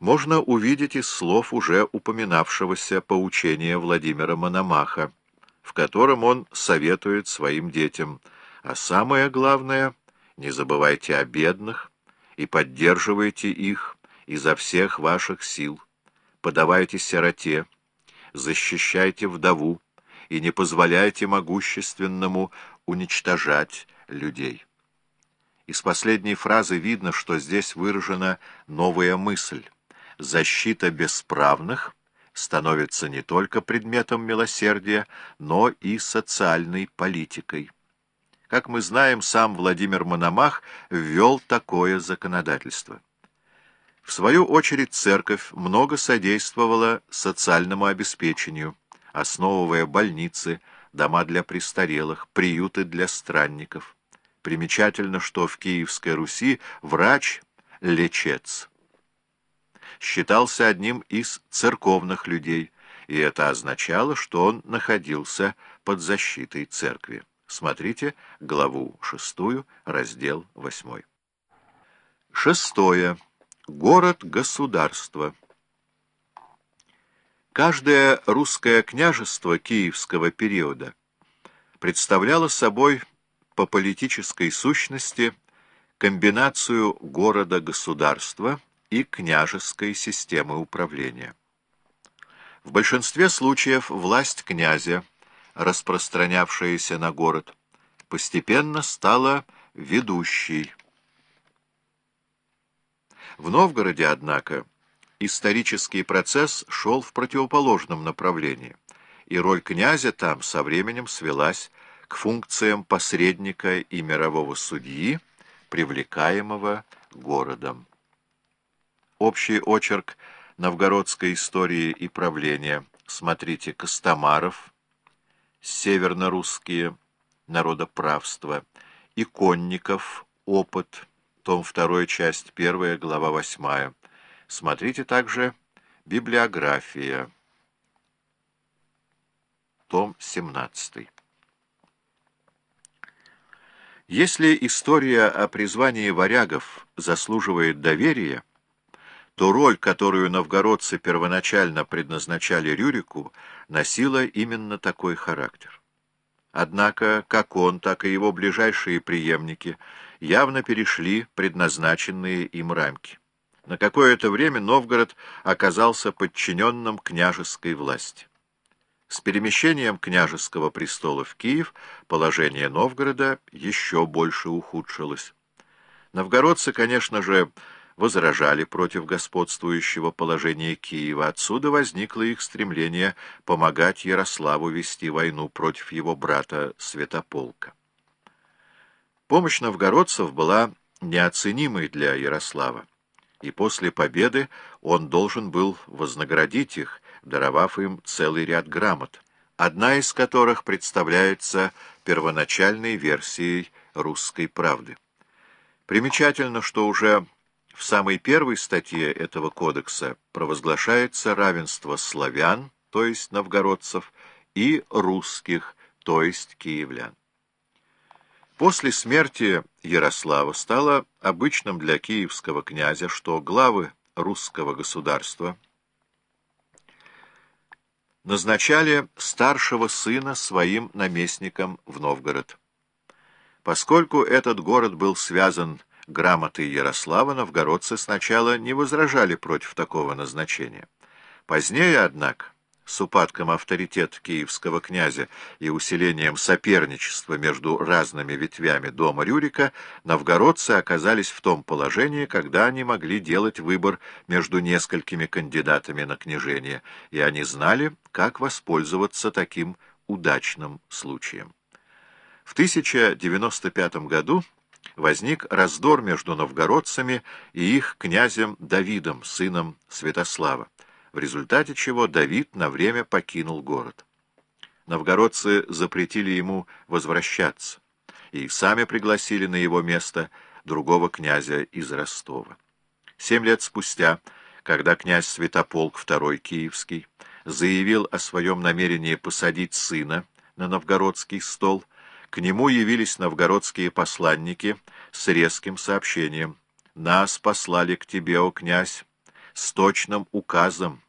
можно увидеть из слов уже упоминавшегося поучения Владимира Мономаха, в котором он советует своим детям, а самое главное, не забывайте о бедных и поддерживайте их изо всех ваших сил, подавайте сироте, защищайте вдову и не позволяйте могущественному уничтожать людей. Из последней фразы видно, что здесь выражена новая мысль — защита бесправных становится не только предметом милосердия, но и социальной политикой. Как мы знаем, сам Владимир Мономах ввел такое законодательство. В свою очередь церковь много содействовала социальному обеспечению, основывая больницы, дома для престарелых, приюты для странников. Примечательно, что в Киевской Руси врач – лечец считался одним из церковных людей, и это означало, что он находился под защитой церкви. Смотрите главу 6, раздел 8. Шестое. Город-государство. Каждое русское княжество киевского периода представляло собой по политической сущности комбинацию города-государства и княжеской системы управления. В большинстве случаев власть князя, распространявшаяся на город, постепенно стала ведущей. В Новгороде, однако, исторический процесс шел в противоположном направлении, и роль князя там со временем свелась к функциям посредника и мирового судьи, привлекаемого городом. Общий очерк новгородской истории и правления. Смотрите Костомаров, Северно-русские народоправства, Иконников, Опыт, том 2, часть 1, глава 8. Смотрите также Библиография, том 17. Если история о призвании варягов заслуживает доверия, то роль, которую новгородцы первоначально предназначали Рюрику, носила именно такой характер. Однако как он, так и его ближайшие преемники явно перешли предназначенные им рамки. На какое-то время Новгород оказался подчиненным княжеской власти. С перемещением княжеского престола в Киев положение Новгорода еще больше ухудшилось. Новгородцы, конечно же, возражали против господствующего положения Киева. Отсюда возникло их стремление помогать Ярославу вести войну против его брата Святополка. Помощь новгородцев была неоценимой для Ярослава, и после победы он должен был вознаградить их, даровав им целый ряд грамот, одна из которых представляется первоначальной версией «Русской правды». Примечательно, что уже в самой первой статье этого кодекса провозглашается равенство славян, то есть новгородцев, и русских, то есть киевлян. После смерти Ярослава стало обычным для киевского князя, что главы русского государства назначали старшего сына своим наместником в Новгород. Поскольку этот город был связан грамоты Ярослава новгородцы сначала не возражали против такого назначения. Позднее, однако, с упадком авторитета киевского князя и усилением соперничества между разными ветвями дома Рюрика, новгородцы оказались в том положении, когда они могли делать выбор между несколькими кандидатами на княжение, и они знали, как воспользоваться таким удачным случаем. В 1095 году возник раздор между новгородцами и их князем Давидом, сыном Святослава, в результате чего Давид на время покинул город. Новгородцы запретили ему возвращаться и сами пригласили на его место другого князя из Ростова. Семь лет спустя, когда князь Святополк II Киевский заявил о своем намерении посадить сына на новгородский стол, к нему явились новгородские посланники с резким сообщением. «Нас послали к тебе, о князь, с точным указом,